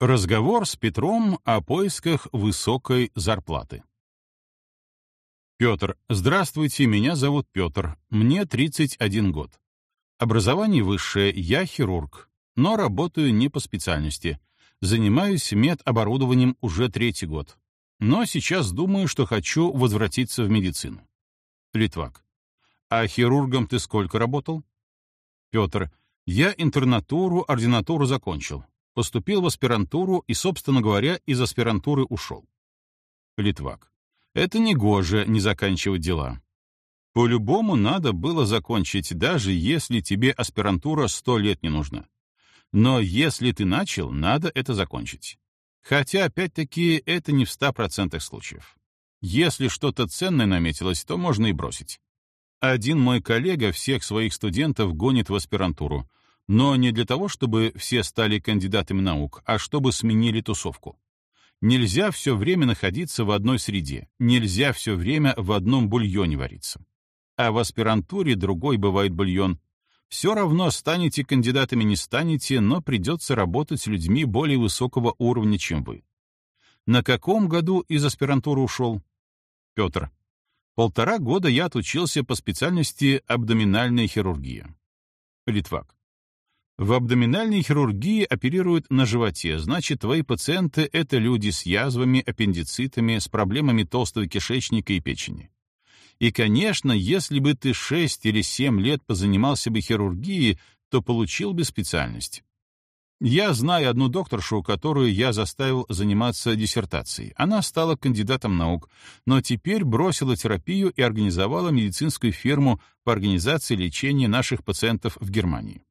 Разговор с Петром о поисках высокой зарплаты. Петр, здравствуйте, меня зовут Петр, мне 31 год. Образование высшее, я хирург, но работаю не по специальности. Занимаюсь медоборудованием уже третий год. Но сейчас думаю, что хочу возвратиться в медицину. Литвак. А хирургом ты сколько работал? Петр. Я интернатуру, ординатуру закончил. Поступил в аспирантуру и, собственно говоря, из аспирантуры ушел. Литвак. Это не гоже не заканчивать дела. По-любому надо было закончить, даже если тебе аспирантура сто лет не нужна. Но если ты начал, надо это закончить. Хотя, опять-таки, это не в ста процентах случаев. Если что-то ценное наметилось, то можно и бросить. Один мой коллега всех своих студентов гонит в аспирантуру, но не для того, чтобы все стали кандидатами наук, а чтобы сменили тусовку. Нельзя все время находиться в одной среде, нельзя все время в одном бульоне вариться. А в аспирантуре другой бывает бульон. Все равно станете кандидатами не станете, но придется работать с людьми более высокого уровня, чем вы. На каком году из аспирантуры ушел? Петр. Полтора года я отучился по специальности абдоминальная хирургия. Литвак. В абдоминальной хирургии оперируют на животе, значит, твои пациенты — это люди с язвами, аппендицитами, с проблемами толстого кишечника и печени. И, конечно, если бы ты 6 или 7 лет позанимался бы хирургией, то получил бы специальность. Я знаю одну докторшу, которую я заставил заниматься диссертацией. Она стала кандидатом наук, но теперь бросила терапию и организовала медицинскую фирму по организации лечения наших пациентов в Германии.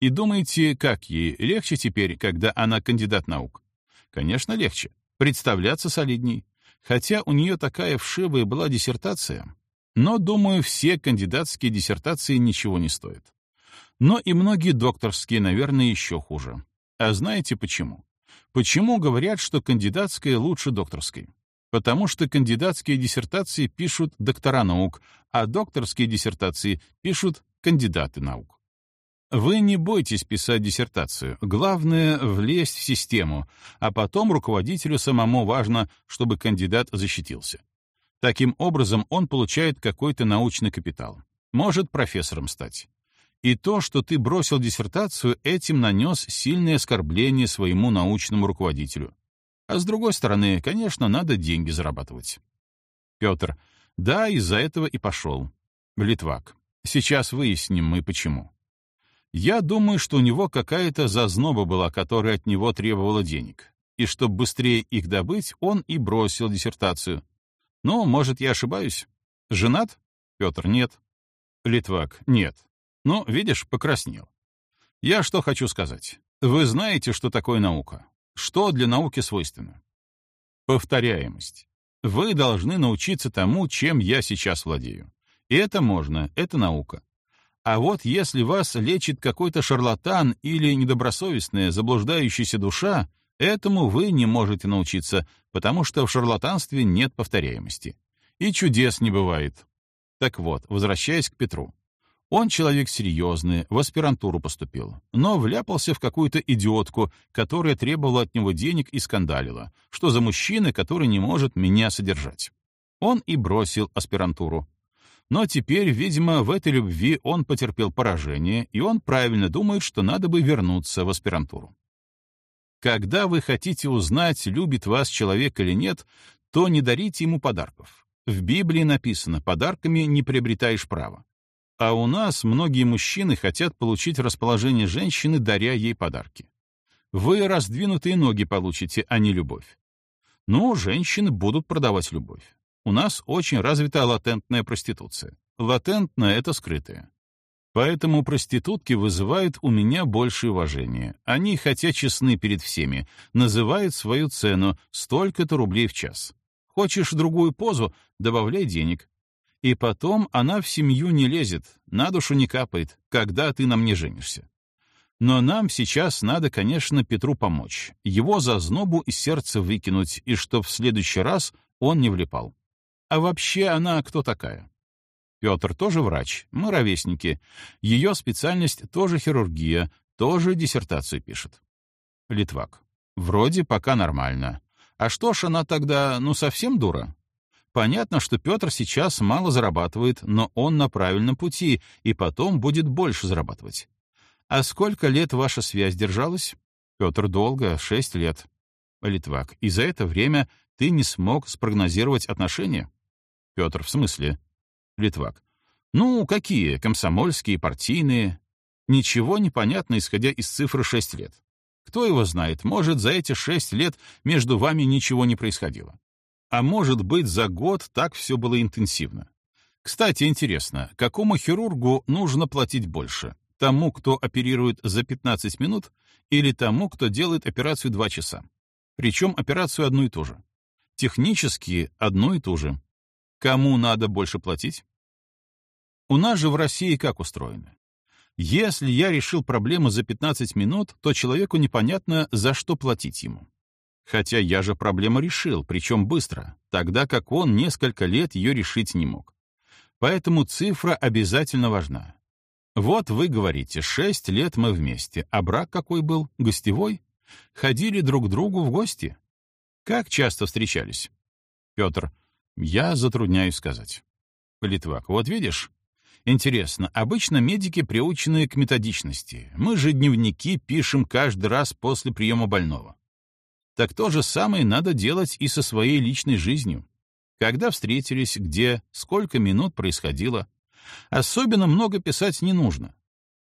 И думаете, как ей легче теперь, когда она кандидат наук? Конечно, легче. Представляться солидней. Хотя у нее такая вшивая была диссертация. Но, думаю, все кандидатские диссертации ничего не стоят. Но и многие докторские, наверное, еще хуже. А знаете почему? Почему говорят, что кандидатская лучше докторской? Потому что кандидатские диссертации пишут доктора наук, а докторские диссертации пишут кандидаты наук. Вы не бойтесь писать диссертацию. Главное — влезть в систему, а потом руководителю самому важно, чтобы кандидат защитился. Таким образом, он получает какой-то научный капитал. Может профессором стать. И то, что ты бросил диссертацию, этим нанес сильное оскорбление своему научному руководителю. А с другой стороны, конечно, надо деньги зарабатывать. Петр. Да, из-за этого и пошел. Литвак. Сейчас выясним мы почему. Я думаю, что у него какая-то зазноба была, которая от него требовала денег. И чтобы быстрее их добыть, он и бросил диссертацию. Ну, может, я ошибаюсь? Женат? Петр, нет. Литвак, нет. Ну, видишь, покраснел. Я что хочу сказать. Вы знаете, что такое наука? Что для науки свойственно? Повторяемость. Вы должны научиться тому, чем я сейчас владею. И это можно, это наука. А вот если вас лечит какой-то шарлатан или недобросовестная, заблуждающаяся душа, этому вы не можете научиться, потому что в шарлатанстве нет повторяемости. И чудес не бывает. Так вот, возвращаясь к Петру. Он человек серьезный, в аспирантуру поступил, но вляпался в какую-то идиотку, которая требовала от него денег и скандалила, что за мужчина, который не может меня содержать. Он и бросил аспирантуру. Но теперь, видимо, в этой любви он потерпел поражение, и он правильно думает, что надо бы вернуться в аспирантуру. Когда вы хотите узнать, любит вас человек или нет, то не дарите ему подарков. В Библии написано, подарками не приобретаешь права. А у нас многие мужчины хотят получить расположение женщины, даря ей подарки. Вы раздвинутые ноги получите, а не любовь. Ну, женщины будут продавать любовь. У нас очень развита латентная проституция. Латентная — это скрытая. Поэтому проститутки вызывают у меня большее уважение. Они, хотя честны перед всеми, называют свою цену столько-то рублей в час. Хочешь другую позу — добавляй денег. И потом она в семью не лезет, на душу не капает, когда ты на мне женишься. Но нам сейчас надо, конечно, Петру помочь, его за знобу из сердца выкинуть, и чтоб в следующий раз он не влипал. А вообще она кто такая? Петр тоже врач, мы ровесники. Ее специальность тоже хирургия, тоже диссертацию пишет. Литвак. Вроде пока нормально. А что ж она тогда, ну, совсем дура? Понятно, что Петр сейчас мало зарабатывает, но он на правильном пути и потом будет больше зарабатывать. А сколько лет ваша связь держалась? Петр долго, шесть лет. Литвак, и за это время ты не смог спрогнозировать отношения? Петр, в смысле? Литвак. Ну, какие? Комсомольские, партийные? Ничего не понятно, исходя из цифры шесть лет. Кто его знает, может, за эти шесть лет между вами ничего не происходило. А может быть, за год так все было интенсивно. Кстати, интересно, какому хирургу нужно платить больше? Тому, кто оперирует за 15 минут, или тому, кто делает операцию 2 часа? Причем операцию одну и ту же. Технически одну и ту же. Кому надо больше платить? У нас же в России как устроено? Если я решил проблему за 15 минут, то человеку непонятно, за что платить ему. Хотя я же проблему решил, причем быстро, тогда как он несколько лет ее решить не мог. Поэтому цифра обязательно важна. Вот вы говорите, шесть лет мы вместе, а брак какой был? Гостевой? Ходили друг к другу в гости? Как часто встречались? Петр, я затрудняюсь сказать. Литвак, вот видишь, Интересно, обычно медики приучены к методичности. Мы же дневники пишем каждый раз после приема больного. Так то же самое надо делать и со своей личной жизнью. Когда встретились, где, сколько минут происходило. Особенно много писать не нужно.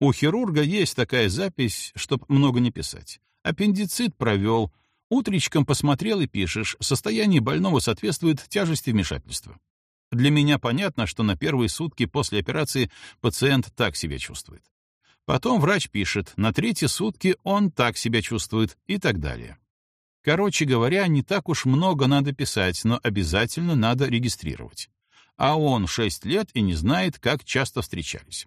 У хирурга есть такая запись, чтоб много не писать. Аппендицит провел, утречком посмотрел и пишешь, состояние больного соответствует тяжести вмешательства. Для меня понятно, что на первые сутки после операции пациент так себя чувствует. Потом врач пишет, на третьи сутки он так себя чувствует и так далее. Короче говоря, не так уж много надо писать, но обязательно надо регистрировать. А он 6 лет и не знает, как часто встречались.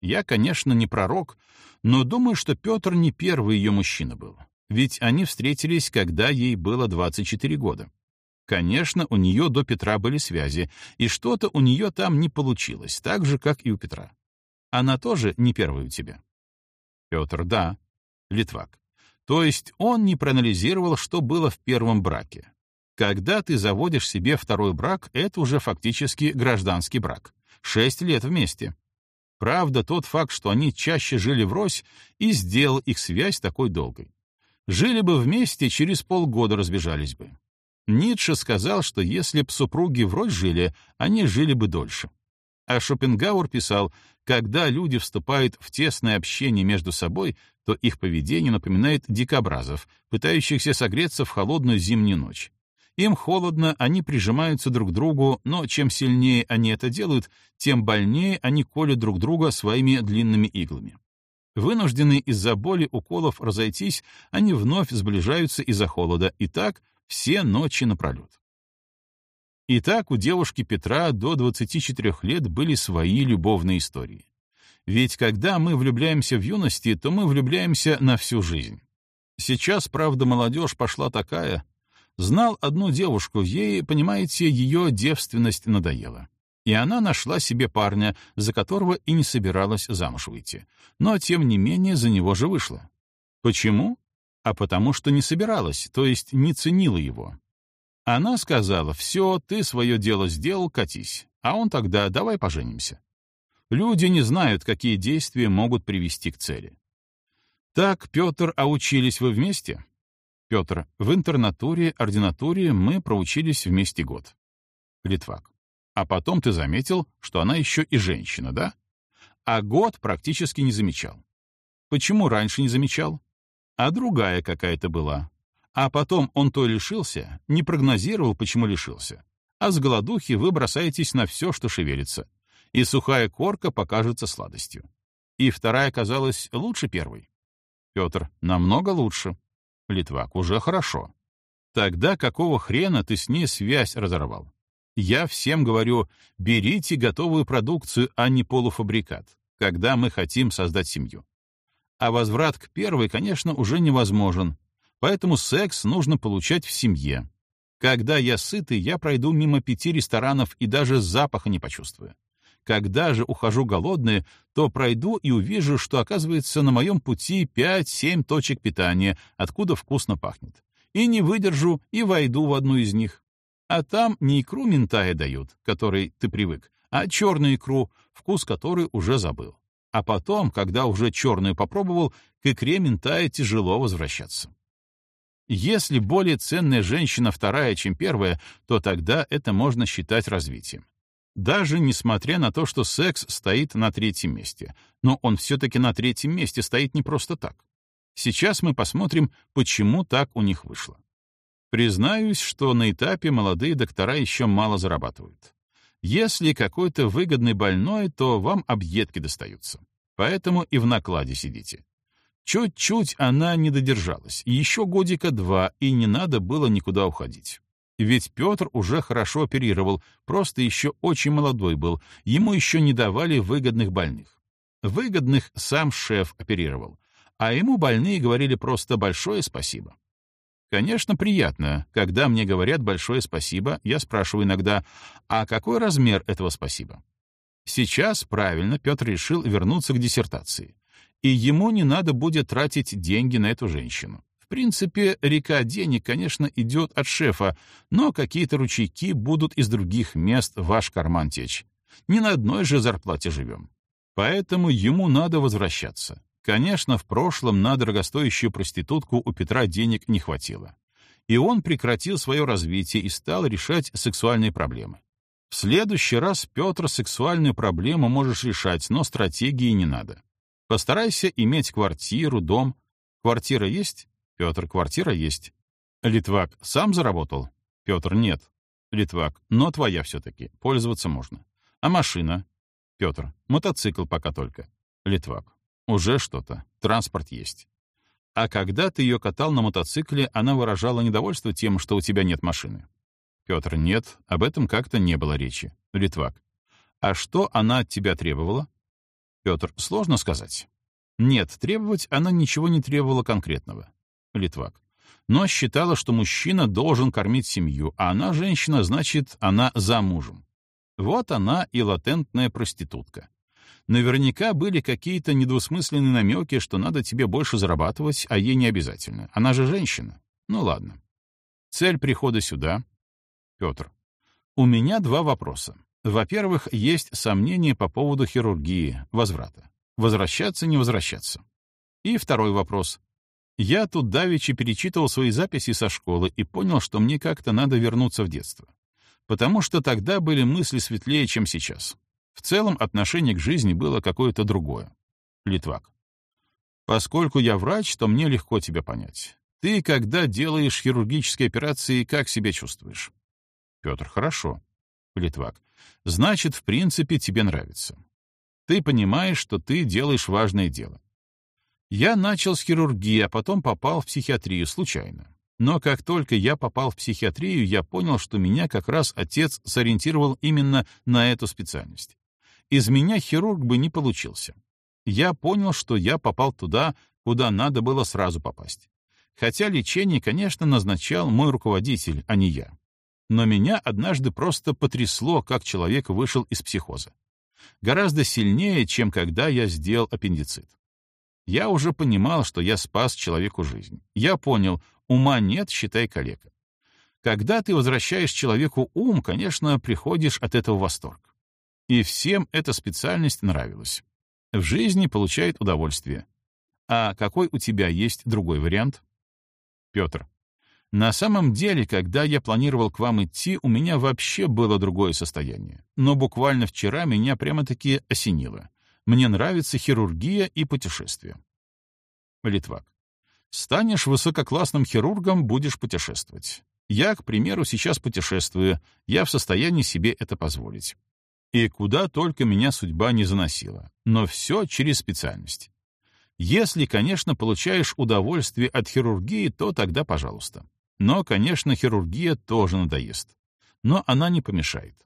Я, конечно, не пророк, но думаю, что Петр не первый ее мужчина был. Ведь они встретились, когда ей было 24 года. Конечно, у нее до Петра были связи, и что-то у нее там не получилось, так же, как и у Петра. Она тоже не первая у тебя. Петр, да. Литвак. То есть он не проанализировал, что было в первом браке. Когда ты заводишь себе второй брак, это уже фактически гражданский брак. Шесть лет вместе. Правда, тот факт, что они чаще жили врозь, и сделал их связь такой долгой. Жили бы вместе, через полгода разбежались бы. Ницше сказал, что если б супруги врозь жили, они жили бы дольше. А Шопенгауэр писал, когда люди вступают в тесное общение между собой, то их поведение напоминает дикобразов, пытающихся согреться в холодную зимнюю ночь. Им холодно, они прижимаются друг к другу, но чем сильнее они это делают, тем больнее они колют друг друга своими длинными иглами. Вынужденные из-за боли уколов разойтись, они вновь сближаются из-за холода, и так все ночи напролет. Итак, у девушки Петра до 24 лет были свои любовные истории. Ведь когда мы влюбляемся в юности, то мы влюбляемся на всю жизнь. Сейчас, правда, молодежь пошла такая. Знал одну девушку, ей, понимаете, ее девственность надоела. И она нашла себе парня, за которого и не собиралась замуж выйти. Но, тем не менее, за него же вышла. Почему? а потому что не собиралась, то есть не ценила его. Она сказала, «Все, ты свое дело сделал, катись». А он тогда «давай поженимся». Люди не знают, какие действия могут привести к цели. Так, Петр, а учились вы вместе? Петр, в интернатуре, ординатуре мы проучились вместе год. Литвак. А потом ты заметил, что она еще и женщина, да? А год практически не замечал. Почему раньше не замечал? а другая какая-то была. А потом он то лишился, не прогнозировал, почему лишился. А с голодухи вы бросаетесь на все, что шевелится. И сухая корка покажется сладостью. И вторая казалась лучше первой. Петр, намного лучше. Литвак, уже хорошо. Тогда какого хрена ты с ней связь разорвал? Я всем говорю, берите готовую продукцию, а не полуфабрикат, когда мы хотим создать семью а возврат к первой, конечно, уже невозможен, поэтому секс нужно получать в семье. Когда я сытый, я пройду мимо пяти ресторанов и даже запаха не почувствую. когда же ухожу голодный, то пройду и увижу, что, оказывается, на моем пути 5-7 точек питания, откуда вкусно пахнет. И не выдержу и войду в одну из них. А там не икру ментая дают, которой ты привык, а черную икру, вкус которой уже забыл. А потом, когда уже черную попробовал, к икре ментая тяжело возвращаться. Если более ценная женщина вторая, чем первая, то тогда это можно считать развитием. Даже несмотря на то, что секс стоит на третьем месте. Но он все-таки на третьем месте стоит не просто так. Сейчас мы посмотрим, почему так у них вышло. Признаюсь, что на этапе молодые доктора еще мало зарабатывают. Если какой-то выгодный больной, то вам объедки достаются. Поэтому и в накладе сидите. Чуть-чуть она не додержалась, еще годика два, и не надо было никуда уходить. Ведь Петр уже хорошо оперировал, просто еще очень молодой был, ему еще не давали выгодных больных. Выгодных сам шеф оперировал, а ему больные говорили просто «большое спасибо». Конечно, приятно, когда мне говорят «большое спасибо», я спрашиваю иногда, а какой размер этого спасибо? Сейчас, правильно, Петр решил вернуться к диссертации и ему не надо будет тратить деньги на эту женщину. В принципе, река денег, конечно, идет от шефа, но какие-то ручейки будут из других мест в ваш карман течь. Не на одной же зарплате живем. Поэтому ему надо возвращаться. Конечно, в прошлом на дорогостоящую проститутку у Петра денег не хватило. И он прекратил свое развитие и стал решать сексуальные проблемы. В следующий раз, Петр, сексуальную проблему можешь решать, но стратегии не надо. Постарайся иметь квартиру, дом. Квартира есть? Петр, квартира есть. Литвак, сам заработал? Петр, нет. Литвак, но твоя все-таки, пользоваться можно. А машина? Петр, мотоцикл пока только. Литвак, уже что-то, транспорт есть. А когда ты ее катал на мотоцикле, она выражала недовольство тем, что у тебя нет машины. Петр, нет, об этом как-то не было речи. Литвак, а что она от тебя требовала? Петр, сложно сказать. Нет, требовать она ничего не требовала конкретного. Литвак. Но считала, что мужчина должен кормить семью, а она женщина, значит, она замужем. Вот она и латентная проститутка. Наверняка были какие-то недвусмысленные намеки, что надо тебе больше зарабатывать, а ей не обязательно. Она же женщина. Ну ладно. Цель прихода сюда. Петр. У меня два вопроса. Во-первых, есть сомнения по поводу хирургии, возврата. Возвращаться, не возвращаться. И второй вопрос. Я тут давеча перечитывал свои записи со школы и понял, что мне как-то надо вернуться в детство. Потому что тогда были мысли светлее, чем сейчас. В целом отношение к жизни было какое-то другое. Литвак. Поскольку я врач, то мне легко тебя понять. Ты, когда делаешь хирургические операции, как себя чувствуешь? Петр, хорошо. Литвак. Значит, в принципе, тебе нравится. Ты понимаешь, что ты делаешь важное дело. Я начал с хирургии, а потом попал в психиатрию случайно. Но как только я попал в психиатрию, я понял, что меня как раз отец сориентировал именно на эту специальность. Из меня хирург бы не получился. Я понял, что я попал туда, куда надо было сразу попасть. Хотя лечение, конечно, назначал мой руководитель, а не я. Но меня однажды просто потрясло, как человек вышел из психоза. Гораздо сильнее, чем когда я сделал аппендицит. Я уже понимал, что я спас человеку жизнь. Я понял, ума нет, считай калека. Когда ты возвращаешь человеку ум, конечно, приходишь от этого восторг. И всем эта специальность нравилась. В жизни получает удовольствие. А какой у тебя есть другой вариант? Петр. На самом деле, когда я планировал к вам идти, у меня вообще было другое состояние. Но буквально вчера меня прямо-таки осенило. Мне нравится хирургия и путешествия. Литвак. Станешь высококлассным хирургом, будешь путешествовать. Я, к примеру, сейчас путешествую, я в состоянии себе это позволить. И куда только меня судьба не заносила. Но все через специальность. Если, конечно, получаешь удовольствие от хирургии, то тогда пожалуйста. Но, конечно, хирургия тоже надоест. Но она не помешает.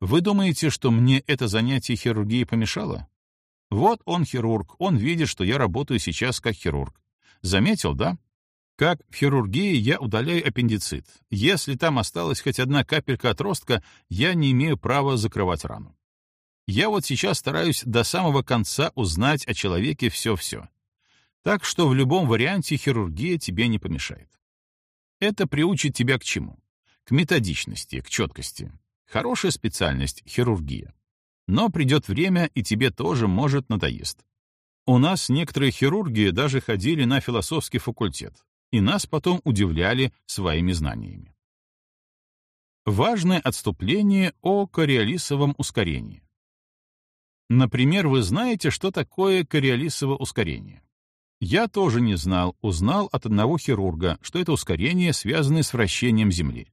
Вы думаете, что мне это занятие хирургии помешало? Вот он хирург, он видит, что я работаю сейчас как хирург. Заметил, да? Как в хирургии я удаляю аппендицит. Если там осталась хоть одна капелька отростка, я не имею права закрывать рану. Я вот сейчас стараюсь до самого конца узнать о человеке все-все. Так что в любом варианте хирургия тебе не помешает. Это приучит тебя к чему? К методичности, к четкости. Хорошая специальность — хирургия. Но придет время, и тебе тоже может надоест. У нас некоторые хирурги даже ходили на философский факультет, и нас потом удивляли своими знаниями. Важное отступление о кориолисовом ускорении. Например, вы знаете, что такое кориолисово ускорение? Я тоже не знал, узнал от одного хирурга, что это ускорение, связанное с вращением Земли.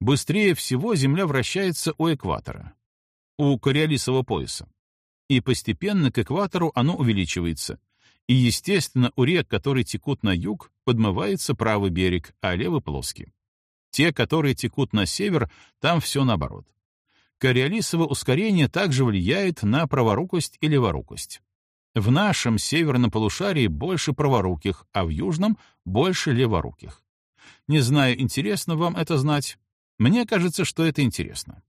Быстрее всего Земля вращается у экватора, у кориолисового пояса и постепенно к экватору оно увеличивается. И, естественно, у рек, которые текут на юг, подмывается правый берег, а левый — плоский. Те, которые текут на север, там все наоборот. Кориолисово ускорение также влияет на праворукость и леворукость. В нашем северном полушарии больше праворуких, а в южном — больше леворуких. Не знаю, интересно вам это знать. Мне кажется, что это интересно.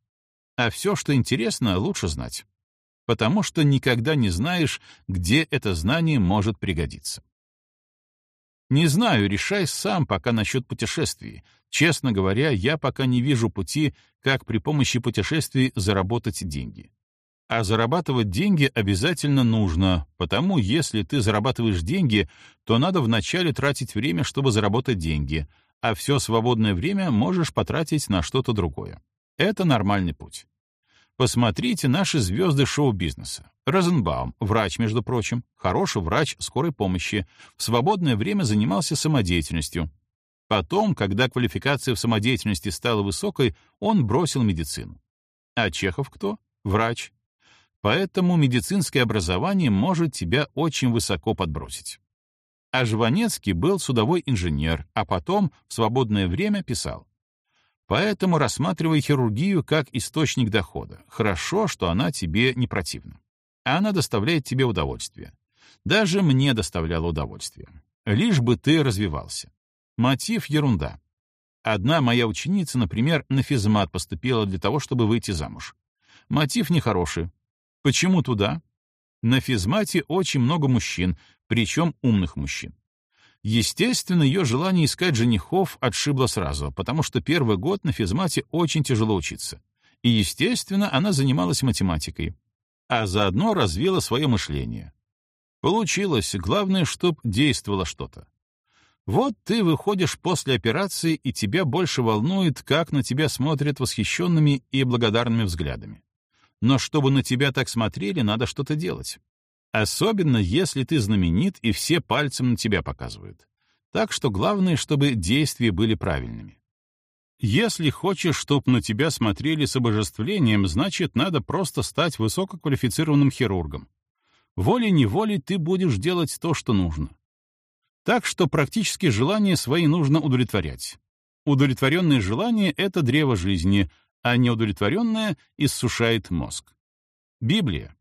А все, что интересно, лучше знать потому что никогда не знаешь, где это знание может пригодиться. Не знаю, решай сам пока насчет путешествий. Честно говоря, я пока не вижу пути, как при помощи путешествий заработать деньги. А зарабатывать деньги обязательно нужно, потому если ты зарабатываешь деньги, то надо вначале тратить время, чтобы заработать деньги, а все свободное время можешь потратить на что-то другое. Это нормальный путь. Посмотрите наши звезды шоу-бизнеса. Розенбаум, врач, между прочим, хороший врач скорой помощи, в свободное время занимался самодеятельностью. Потом, когда квалификация в самодеятельности стала высокой, он бросил медицину. А Чехов кто? Врач. Поэтому медицинское образование может тебя очень высоко подбросить. А Жванецкий был судовой инженер, а потом в свободное время писал. Поэтому рассматривай хирургию как источник дохода. Хорошо, что она тебе не противна. Она доставляет тебе удовольствие. Даже мне доставляло удовольствие. Лишь бы ты развивался. Мотив — ерунда. Одна моя ученица, например, на физмат поступила для того, чтобы выйти замуж. Мотив нехороший. Почему туда? На физмате очень много мужчин, причем умных мужчин. Естественно, ее желание искать женихов отшибло сразу, потому что первый год на физмате очень тяжело учиться. И, естественно, она занималась математикой, а заодно развила свое мышление. Получилось, главное, чтоб действовало что-то. Вот ты выходишь после операции, и тебя больше волнует, как на тебя смотрят восхищенными и благодарными взглядами. Но чтобы на тебя так смотрели, надо что-то делать. Особенно, если ты знаменит, и все пальцем на тебя показывают. Так что главное, чтобы действия были правильными. Если хочешь, чтобы на тебя смотрели с обожествлением, значит, надо просто стать высококвалифицированным хирургом. Волей-неволей ты будешь делать то, что нужно. Так что практически желания свои нужно удовлетворять. Удовлетворенное желание — это древо жизни, а неудовлетворенное иссушает мозг. Библия.